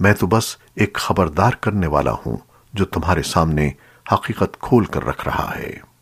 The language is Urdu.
میں تو بس ایک خبردار کرنے والا ہوں جو تمہارے سامنے حقیقت کھول کر رکھ رہا ہے۔